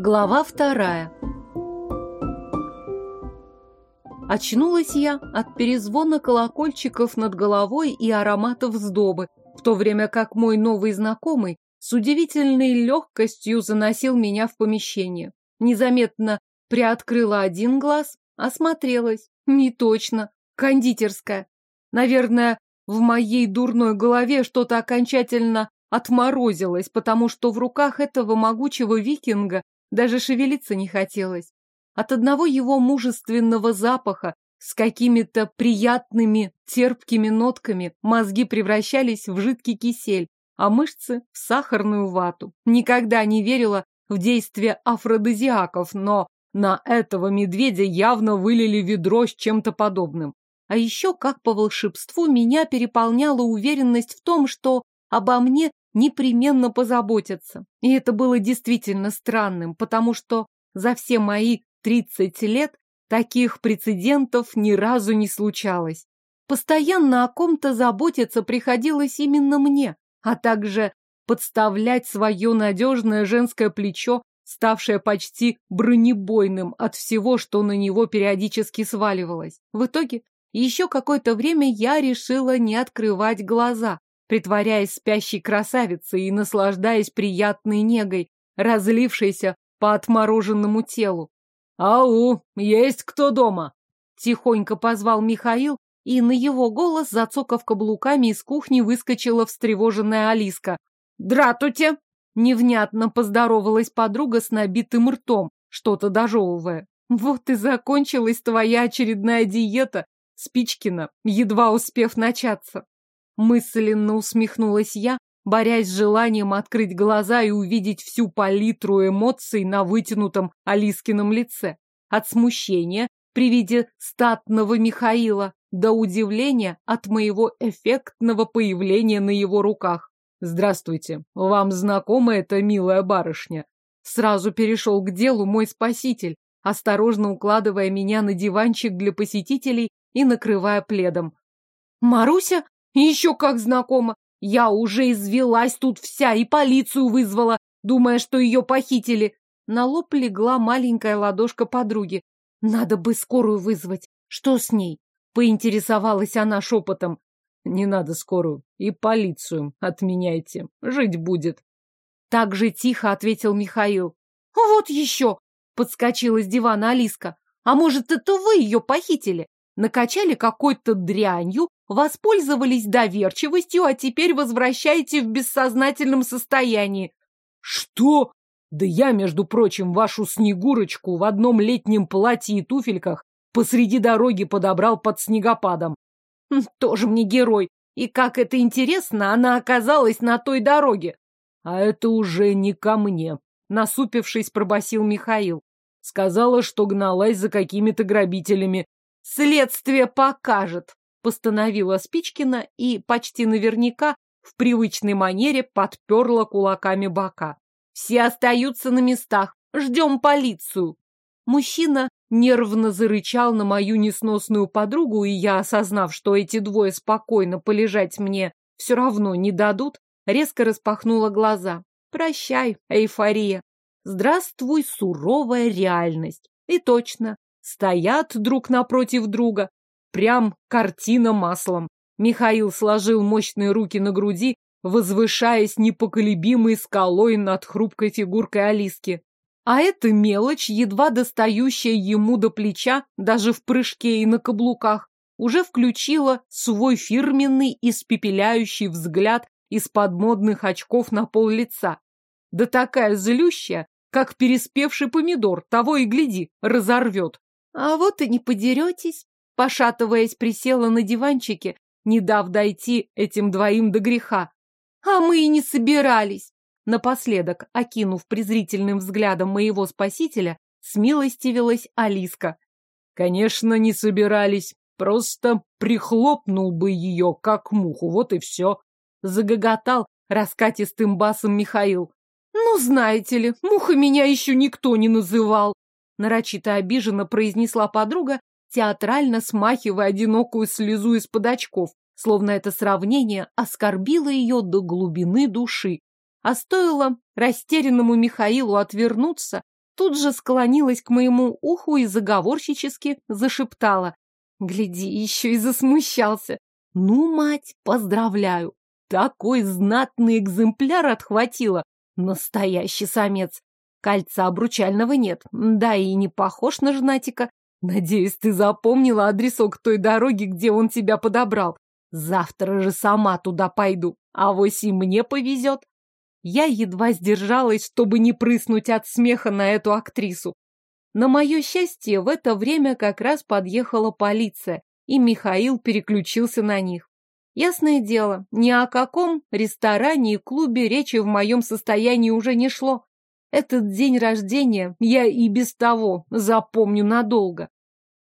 Глава вторая Очнулась я от перезвона колокольчиков над головой и ароматов сдобы, в то время как мой новый знакомый с удивительной легкостью заносил меня в помещение. Незаметно приоткрыла один глаз, осмотрелась. Не точно. Кондитерская. Наверное, в моей дурной голове что-то окончательно отморозилось, потому что в руках этого могучего викинга даже шевелиться не хотелось. От одного его мужественного запаха с какими-то приятными терпкими нотками мозги превращались в жидкий кисель, а мышцы в сахарную вату. Никогда не верила в действие афродизиаков, но на этого медведя явно вылили ведро с чем-то подобным. А еще, как по волшебству, меня переполняла уверенность в том, что обо мне непременно позаботятся. И это было действительно странным, потому что за все мои 30 лет таких прецедентов ни разу не случалось. Постоянно о ком-то заботиться приходилось именно мне, а также подставлять свое надежное женское плечо, ставшее почти бронебойным от всего, что на него периодически сваливалось. В итоге еще какое-то время я решила не открывать глаза, притворяясь спящей красавицей и наслаждаясь приятной негой, разлившейся по отмороженному телу. «Ау, есть кто дома?» Тихонько позвал Михаил, и на его голос, зацокав каблуками, из кухни выскочила встревоженная Алиска. «Дратуте!» Невнятно поздоровалась подруга с набитым ртом, что-то дожевывая. «Вот и закончилась твоя очередная диета, Спичкина, едва успев начаться». Мысленно усмехнулась я, борясь с желанием открыть глаза и увидеть всю палитру эмоций на вытянутом Алискином лице. От смущения при виде статного Михаила до удивления от моего эффектного появления на его руках. «Здравствуйте. Вам знакома эта милая барышня?» Сразу перешел к делу мой спаситель, осторожно укладывая меня на диванчик для посетителей и накрывая пледом. «Маруся? Еще как знакома! Я уже извелась тут вся и полицию вызвала, думая, что ее похитили!» На лоб легла маленькая ладошка подруги. «Надо бы скорую вызвать. Что с ней?» Поинтересовалась она шепотом. Не надо скорую. И полицию отменяйте. Жить будет. Так же тихо ответил Михаил. Вот еще! Подскочила с дивана Алиска. А может, это вы ее похитили? Накачали какой-то дрянью, воспользовались доверчивостью, а теперь возвращаете в бессознательном состоянии. Что? Да я, между прочим, вашу Снегурочку в одном летнем платье и туфельках посреди дороги подобрал под снегопадом. Хм, тоже мне герой. И как это интересно, она оказалась на той дороге. А это уже не ко мне, насупившись, пробасил Михаил. Сказала, что гналась за какими-то грабителями. Следствие покажет, постановила Спичкина и почти наверняка в привычной манере подперла кулаками бока. Все остаются на местах. Ждем полицию. Мужчина нервно зарычал на мою несносную подругу, и я, осознав, что эти двое спокойно полежать мне все равно не дадут, резко распахнула глаза. Прощай, эйфория. Здравствуй, суровая реальность. И точно, стоят друг напротив друга. Прям картина маслом. Михаил сложил мощные руки на груди, возвышаясь непоколебимой скалой над хрупкой фигуркой Алиски. А эта мелочь, едва достающая ему до плеча, даже в прыжке и на каблуках, уже включила свой фирменный испепеляющий взгляд из-под модных очков на пол лица. Да такая злющая, как переспевший помидор, того и гляди, разорвет. А вот и не подеретесь. Пошатываясь, присела на диванчике, не дав дойти этим двоим до греха. А мы и не собирались. Напоследок, окинув презрительным взглядом моего спасителя, смилостивилась Алиска. Конечно, не собирались. Просто прихлопнул бы ее, как муху, вот и все. Загоготал раскатистым басом Михаил. Ну, знаете ли, муха меня еще никто не называл. Нарочито обиженно произнесла подруга, театрально смахивая одинокую слезу из-под очков, словно это сравнение оскорбило ее до глубины души. А стоило растерянному Михаилу отвернуться, тут же склонилась к моему уху и заговорщически зашептала. Гляди, еще и засмущался. Ну, мать, поздравляю. Такой знатный экземпляр отхватила. Настоящий самец. Кольца обручального нет, да и не похож на женатика. Надеюсь, ты запомнила адресок той дороги, где он тебя подобрал. Завтра же сама туда пойду, а вось и мне повезет. Я едва сдержалась, чтобы не прыснуть от смеха на эту актрису. На мое счастье, в это время как раз подъехала полиция, и Михаил переключился на них. Ясное дело, ни о каком ресторане и клубе речи в моем состоянии уже не шло. Этот день рождения я и без того запомню надолго.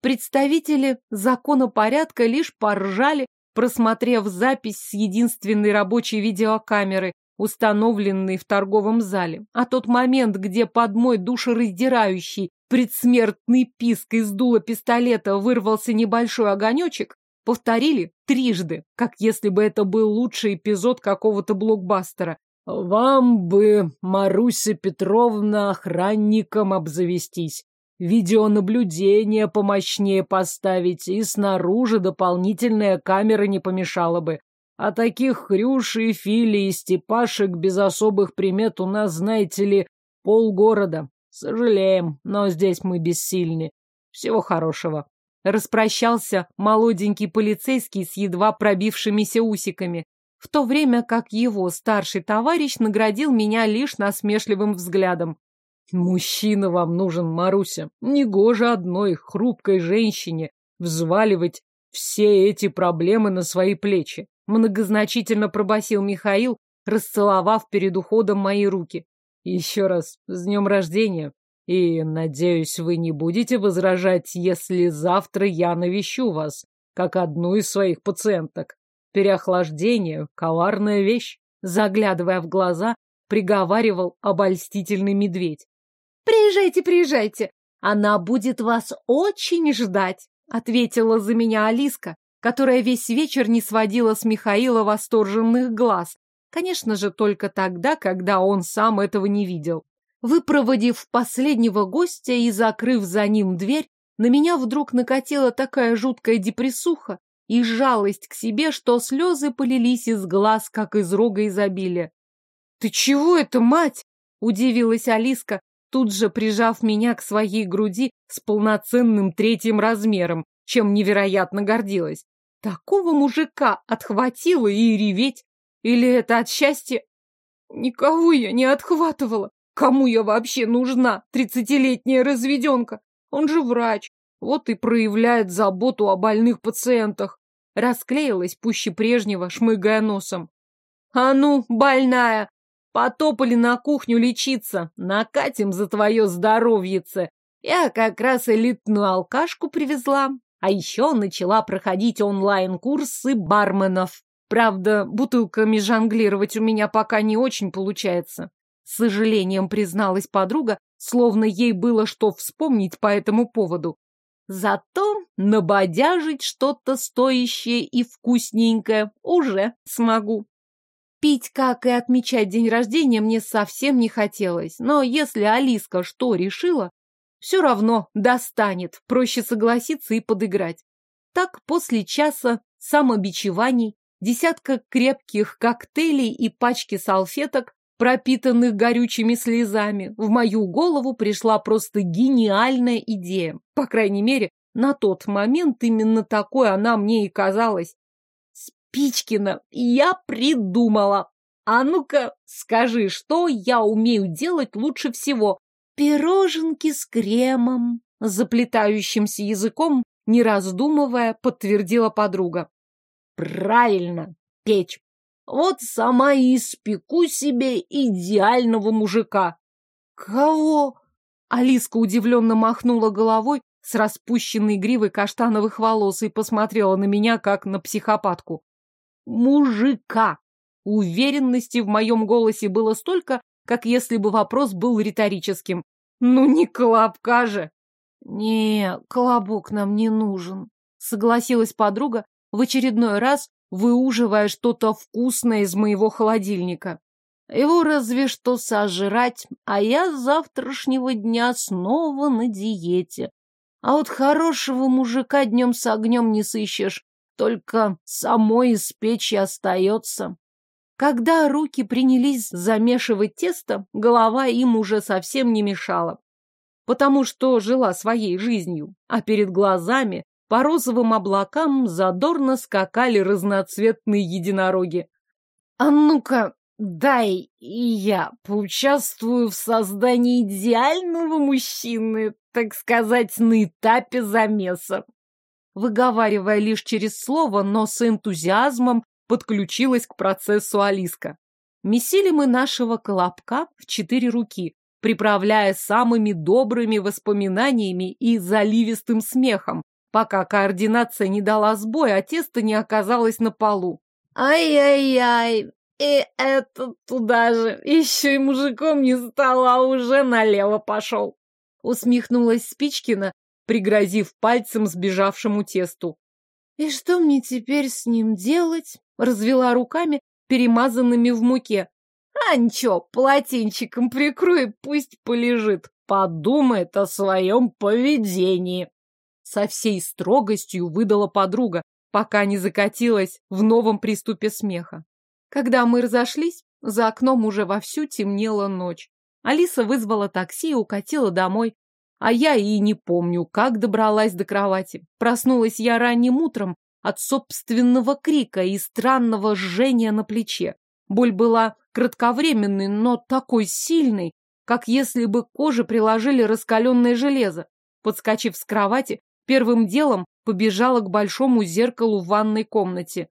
Представители законопорядка лишь поржали, просмотрев запись с единственной рабочей видеокамеры, установленной в торговом зале. А тот момент, где под мой душераздирающий предсмертный писк из дула пистолета вырвался небольшой огонечек, повторили трижды, как если бы это был лучший эпизод какого-то блокбастера. «Вам бы, Маруся Петровна, охранником обзавестись, видеонаблюдение помощнее поставить, и снаружи дополнительная камера не помешала бы. А таких хрюшей, фили и степашек без особых примет у нас, знаете ли, полгорода. Сожалеем, но здесь мы бессильны. Всего хорошего». Распрощался молоденький полицейский с едва пробившимися усиками в то время как его старший товарищ наградил меня лишь насмешливым взглядом. «Мужчина вам нужен, Маруся. Негоже одной хрупкой женщине взваливать все эти проблемы на свои плечи», многозначительно пробасил Михаил, расцеловав перед уходом мои руки. «Еще раз, с днем рождения. И, надеюсь, вы не будете возражать, если завтра я навещу вас, как одну из своих пациенток». Переохлаждение — коварная вещь. Заглядывая в глаза, приговаривал обольстительный медведь. «Приезжайте, приезжайте! Она будет вас очень ждать!» — ответила за меня Алиска, которая весь вечер не сводила с Михаила восторженных глаз. Конечно же, только тогда, когда он сам этого не видел. Выпроводив последнего гостя и закрыв за ним дверь, на меня вдруг накатила такая жуткая депрессуха, и жалость к себе, что слезы полились из глаз, как из рога изобилия. «Ты чего это, мать?» — удивилась Алиска, тут же прижав меня к своей груди с полноценным третьим размером, чем невероятно гордилась. Такого мужика отхватила и реветь. Или это от счастья? Никого я не отхватывала. Кому я вообще нужна, тридцатилетняя разведенка? Он же врач. Вот и проявляет заботу о больных пациентах. Расклеилась пуще прежнего, шмыгая носом. А ну, больная, потопали на кухню лечиться, накатим за твое здоровьице. Я как раз элитную алкашку привезла, а еще начала проходить онлайн-курсы барменов. Правда, бутылками жонглировать у меня пока не очень получается. С сожалением призналась подруга, словно ей было что вспомнить по этому поводу. Зато набодяжить что-то стоящее и вкусненькое уже смогу. Пить, как и отмечать день рождения, мне совсем не хотелось, но если Алиска что решила, все равно достанет, проще согласиться и подыграть. Так после часа самобичеваний, десятка крепких коктейлей и пачки салфеток пропитанных горючими слезами, в мою голову пришла просто гениальная идея. По крайней мере, на тот момент именно такой она мне и казалась. Спичкина, я придумала. А ну-ка, скажи, что я умею делать лучше всего? Пироженки с кремом, заплетающимся языком, не раздумывая, подтвердила подруга. Правильно, печь. Вот сама и испеку себе идеального мужика. Кого? Алиска удивленно махнула головой с распущенной гривой каштановых волос и посмотрела на меня, как на психопатку. Мужика! Уверенности в моем голосе было столько, как если бы вопрос был риторическим. Ну, не колобка же! Не, колобок нам не нужен, согласилась подруга, в очередной раз выуживая что-то вкусное из моего холодильника. Его разве что сожрать, а я с завтрашнего дня снова на диете. А вот хорошего мужика днем с огнем не сыщешь, только самой из печи остается. Когда руки принялись замешивать тесто, голова им уже совсем не мешала, потому что жила своей жизнью, а перед глазами по розовым облакам задорно скакали разноцветные единороги. «А ну-ка, дай и я поучаствую в создании идеального мужчины, так сказать, на этапе замеса». Выговаривая лишь через слово, но с энтузиазмом подключилась к процессу Алиска. Месили мы нашего колобка в четыре руки, приправляя самыми добрыми воспоминаниями и заливистым смехом, пока координация не дала сбой, а тесто не оказалось на полу. «Ай-яй-яй, и это туда же, еще и мужиком не стал, а уже налево пошел!» Усмехнулась Спичкина, пригрозив пальцем сбежавшему тесту. «И что мне теперь с ним делать?» Развела руками, перемазанными в муке. «А ничего, полотенчиком прикрой, пусть полежит, подумает о своем поведении!» Со всей строгостью выдала подруга, пока не закатилась в новом приступе смеха. Когда мы разошлись, за окном уже вовсю темнела ночь. Алиса вызвала такси и укатила домой, а я и не помню, как добралась до кровати. Проснулась я ранним утром от собственного крика и странного жжения на плече. Боль была кратковременной, но такой сильной, как если бы коже приложили раскаленное железо. Подскочив с кровати, Первым делом побежала к большому зеркалу в ванной комнате.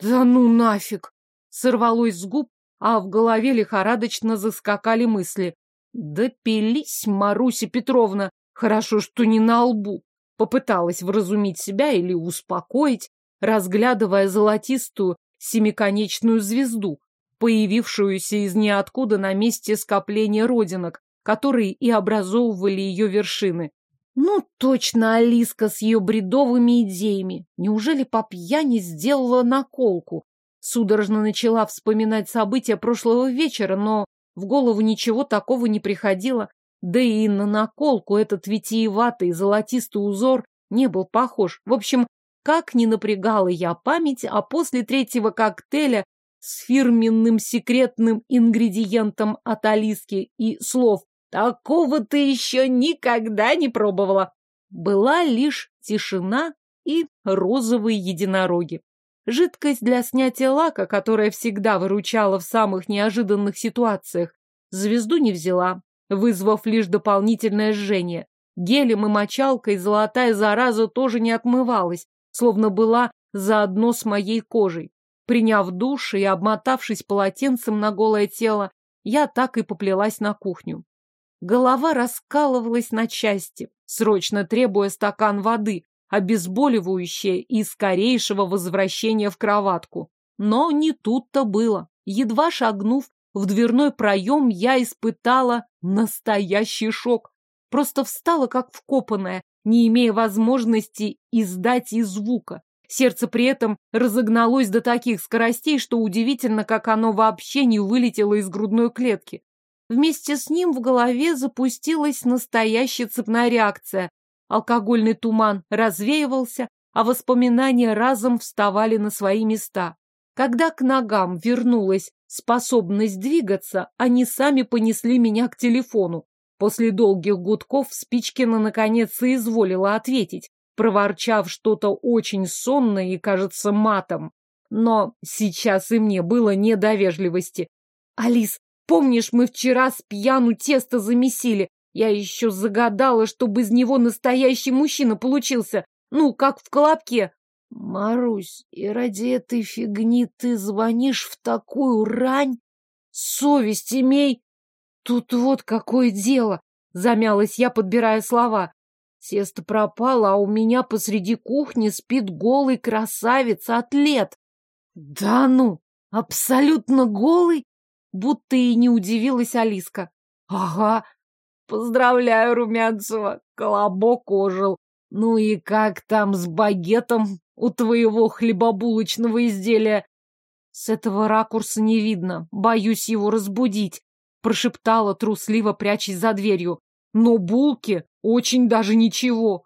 «Да ну нафиг!» Сорвалось с губ, а в голове лихорадочно заскакали мысли. «Допились, Маруся Петровна! Хорошо, что не на лбу!» Попыталась вразумить себя или успокоить, разглядывая золотистую семиконечную звезду, появившуюся из ниоткуда на месте скопления родинок, которые и образовывали ее вершины. Ну, точно Алиска с ее бредовыми идеями. Неужели по пьяни сделала наколку? Судорожно начала вспоминать события прошлого вечера, но в голову ничего такого не приходило. Да и на наколку этот витиеватый золотистый узор не был похож. В общем, как не напрягала я память, а после третьего коктейля с фирменным секретным ингредиентом от Алиски и слов Такого ты еще никогда не пробовала. Была лишь тишина и розовые единороги. Жидкость для снятия лака, которая всегда выручала в самых неожиданных ситуациях, звезду не взяла, вызвав лишь дополнительное жжение. Гелем и мочалкой золотая зараза тоже не отмывалась, словно была заодно с моей кожей. Приняв душ и обмотавшись полотенцем на голое тело, я так и поплелась на кухню. Голова раскалывалась на части, срочно требуя стакан воды, обезболивающее и скорейшего возвращения в кроватку. Но не тут-то было. Едва шагнув в дверной проем, я испытала настоящий шок. Просто встала как вкопанная, не имея возможности издать и звука. Сердце при этом разогналось до таких скоростей, что удивительно, как оно вообще не вылетело из грудной клетки. Вместе с ним в голове запустилась настоящая цепная реакция. Алкогольный туман развеивался, а воспоминания разом вставали на свои места. Когда к ногам вернулась способность двигаться, они сами понесли меня к телефону. После долгих гудков Спичкина наконец соизволила ответить, проворчав что-то очень сонное и, кажется, матом. Но сейчас и мне было не до вежливости. «Алис, Помнишь, мы вчера с пьяну тесто замесили? Я еще загадала, чтобы из него настоящий мужчина получился. Ну, как в колобке. Марусь, и ради этой фигни ты звонишь в такую рань? Совесть имей! Тут вот какое дело! Замялась я, подбирая слова. Тесто пропало, а у меня посреди кухни спит голый красавец-атлет. Да ну, абсолютно голый? Будто и не удивилась Алиска. Ага, поздравляю, Румянцева, колобок ожил. Ну и как там с багетом у твоего хлебобулочного изделия? С этого ракурса не видно. Боюсь его разбудить, прошептала трусливо, прячась за дверью. Но булки очень даже ничего.